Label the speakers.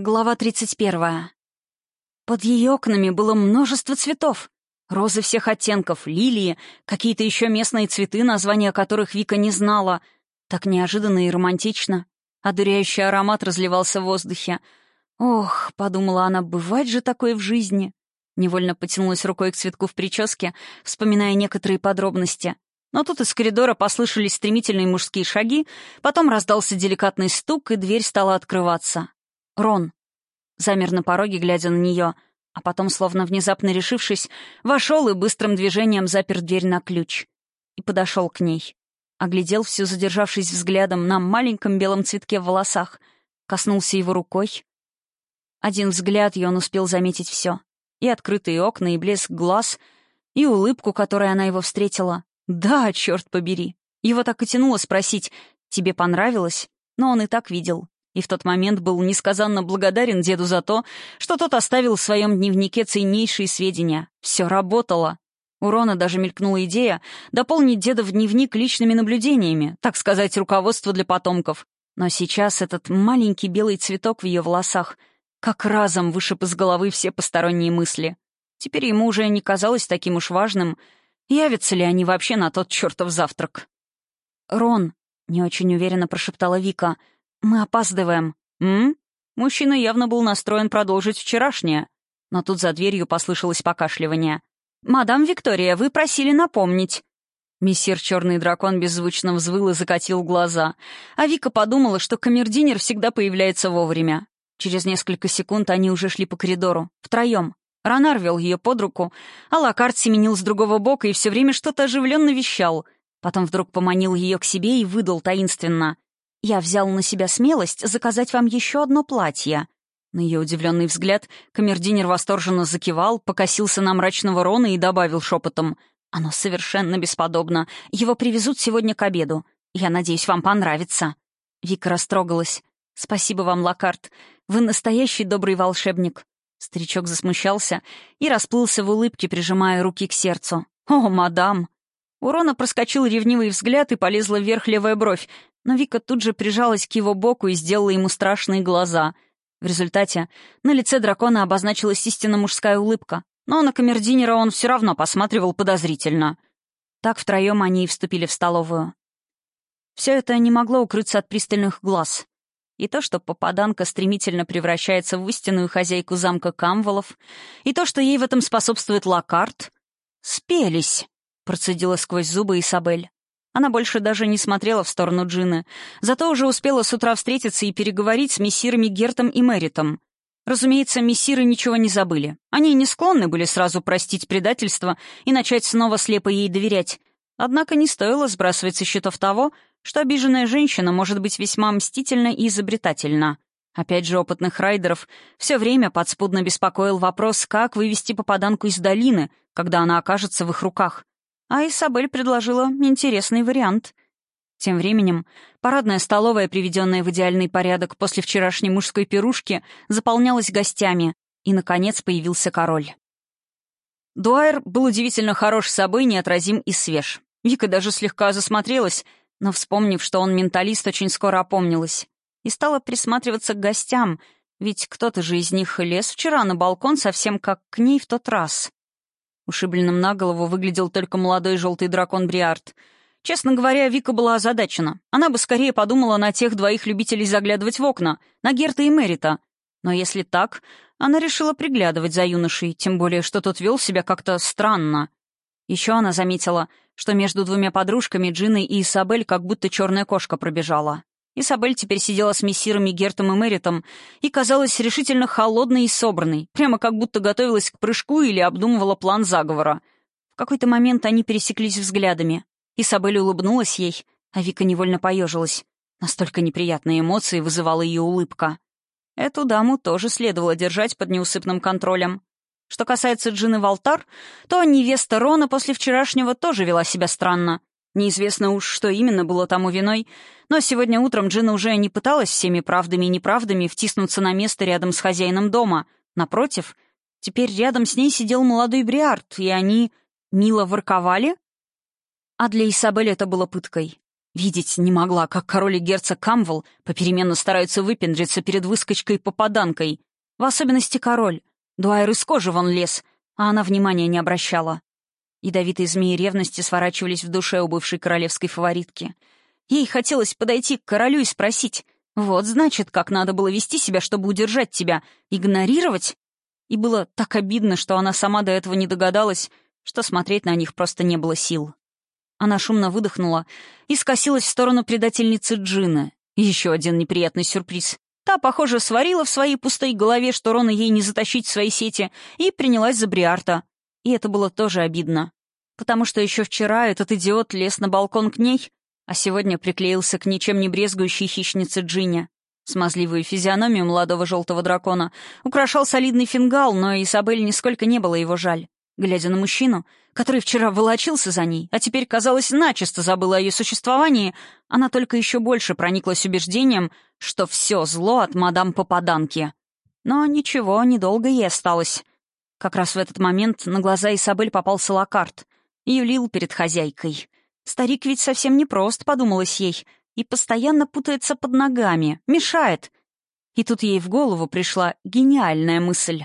Speaker 1: Глава 31. Под ее окнами было множество цветов. Розы всех оттенков, лилии, какие-то еще местные цветы, названия которых Вика не знала. Так неожиданно и романтично. Одуряющий аромат разливался в воздухе. «Ох», — подумала она, — «бывает же такое в жизни». Невольно потянулась рукой к цветку в прическе, вспоминая некоторые подробности. Но тут из коридора послышались стремительные мужские шаги, потом раздался деликатный стук, и дверь стала открываться. Рон. Замер на пороге, глядя на нее, а потом, словно внезапно решившись, вошел и быстрым движением запер дверь на ключ. И подошел к ней. Оглядел всю, задержавшись взглядом на маленьком белом цветке в волосах. Коснулся его рукой. Один взгляд, и он успел заметить все. И открытые окна, и блеск глаз, и улыбку, которой она его встретила. Да, черт побери. Его так и тянуло спросить, «Тебе понравилось?» Но он и так видел и в тот момент был несказанно благодарен деду за то, что тот оставил в своем дневнике ценнейшие сведения. Все работало. У Рона даже мелькнула идея дополнить деда в дневник личными наблюдениями, так сказать, руководство для потомков. Но сейчас этот маленький белый цветок в ее волосах как разом вышиб из головы все посторонние мысли. Теперь ему уже не казалось таким уж важным, явятся ли они вообще на тот чертов завтрак. «Рон», — не очень уверенно прошептала Вика, — «Мы опаздываем». «М?» Мужчина явно был настроен продолжить вчерашнее. Но тут за дверью послышалось покашливание. «Мадам Виктория, вы просили напомнить». Мессир Черный Дракон беззвучно взвыл и закатил глаза. А Вика подумала, что камердинер всегда появляется вовремя. Через несколько секунд они уже шли по коридору. Втроем. Ронар вел ее под руку, а Лакарт семенил с другого бока и все время что-то оживленно вещал. Потом вдруг поманил ее к себе и выдал таинственно. Я взял на себя смелость заказать вам еще одно платье». На ее удивленный взгляд камердинер восторженно закивал, покосился на мрачного Рона и добавил шепотом. «Оно совершенно бесподобно. Его привезут сегодня к обеду. Я надеюсь, вам понравится». Вика растрогалась. «Спасибо вам, Лакарт. Вы настоящий добрый волшебник». Старичок засмущался и расплылся в улыбке, прижимая руки к сердцу. «О, мадам!» У Рона проскочил ревнивый взгляд и полезла вверх левая бровь, но Вика тут же прижалась к его боку и сделала ему страшные глаза. В результате на лице дракона обозначилась истинно мужская улыбка, но на камердинера он все равно посматривал подозрительно. Так втроем они и вступили в столовую. Все это не могло укрыться от пристальных глаз. И то, что попаданка стремительно превращается в истинную хозяйку замка Камволов, и то, что ей в этом способствует Лакарт, спелись, процедила сквозь зубы Исабель. Она больше даже не смотрела в сторону Джины, зато уже успела с утра встретиться и переговорить с мессирами Гертом и Мэритом. Разумеется, мессиры ничего не забыли. Они не склонны были сразу простить предательство и начать снова слепо ей доверять. Однако не стоило сбрасывать со счетов того, что обиженная женщина может быть весьма мстительна и изобретательна. Опять же, опытных райдеров все время подспудно беспокоил вопрос, как вывести попаданку из долины, когда она окажется в их руках. А Исабель предложила интересный вариант. Тем временем парадная столовая, приведенная в идеальный порядок после вчерашней мужской пирушки, заполнялась гостями, и, наконец, появился король. Дуайр был удивительно хорош собой, неотразим и свеж. Вика даже слегка засмотрелась, но, вспомнив, что он менталист, очень скоро опомнилась. И стала присматриваться к гостям, ведь кто-то же из них лез вчера на балкон совсем как к ней в тот раз. Ушибленным на голову выглядел только молодой желтый дракон Бриард. Честно говоря, Вика была озадачена. Она бы скорее подумала на тех двоих любителей заглядывать в окна, на Герта и Мерита. Но если так, она решила приглядывать за юношей, тем более, что тот вел себя как-то странно. Еще она заметила, что между двумя подружками Джиной и Исабель как будто черная кошка пробежала. Isabel теперь сидела с мессирами Гертом и Мэритом и казалась решительно холодной и собранной, прямо как будто готовилась к прыжку или обдумывала план заговора. В какой-то момент они пересеклись взглядами. Isabel улыбнулась ей, а Вика невольно поежилась. Настолько неприятные эмоции вызывала ее улыбка. Эту даму тоже следовало держать под неусыпным контролем. Что касается Джины Валтар, то невеста Рона после вчерашнего тоже вела себя странно. Неизвестно уж, что именно было тому виной, но сегодня утром Джина уже не пыталась всеми правдами и неправдами втиснуться на место рядом с хозяином дома. Напротив, теперь рядом с ней сидел молодой Бриард, и они мило ворковали? А для Исабель это было пыткой. Видеть не могла, как король и герцог Камвел попеременно стараются выпендриться перед выскочкой-попаданкой. В особенности король. Дуайр из кожи вон лез, а она внимания не обращала. Ядовитые змеи ревности сворачивались в душе у бывшей королевской фаворитки. Ей хотелось подойти к королю и спросить, вот, значит, как надо было вести себя, чтобы удержать тебя, игнорировать? И было так обидно, что она сама до этого не догадалась, что смотреть на них просто не было сил. Она шумно выдохнула и скосилась в сторону предательницы Джины. Еще один неприятный сюрприз. Та, похоже, сварила в своей пустой голове, что Рона ей не затащить в свои сети, и принялась за Бриарта. И это было тоже обидно. Потому что еще вчера этот идиот лез на балкон к ней, а сегодня приклеился к ничем не брезгующей хищнице Джине. Смазливую физиономию молодого желтого дракона украшал солидный фингал, но Изабель нисколько не было его жаль. Глядя на мужчину, который вчера волочился за ней, а теперь, казалось, начисто забыла о ее существовании, она только еще больше прониклась убеждением, что все зло от мадам Попаданки. Но ничего, недолго ей осталось. Как раз в этот момент на глаза Исабель попался лакарт. Юлил перед хозяйкой. Старик ведь совсем непрост, подумалось ей, и постоянно путается под ногами, мешает. И тут ей в голову пришла гениальная мысль.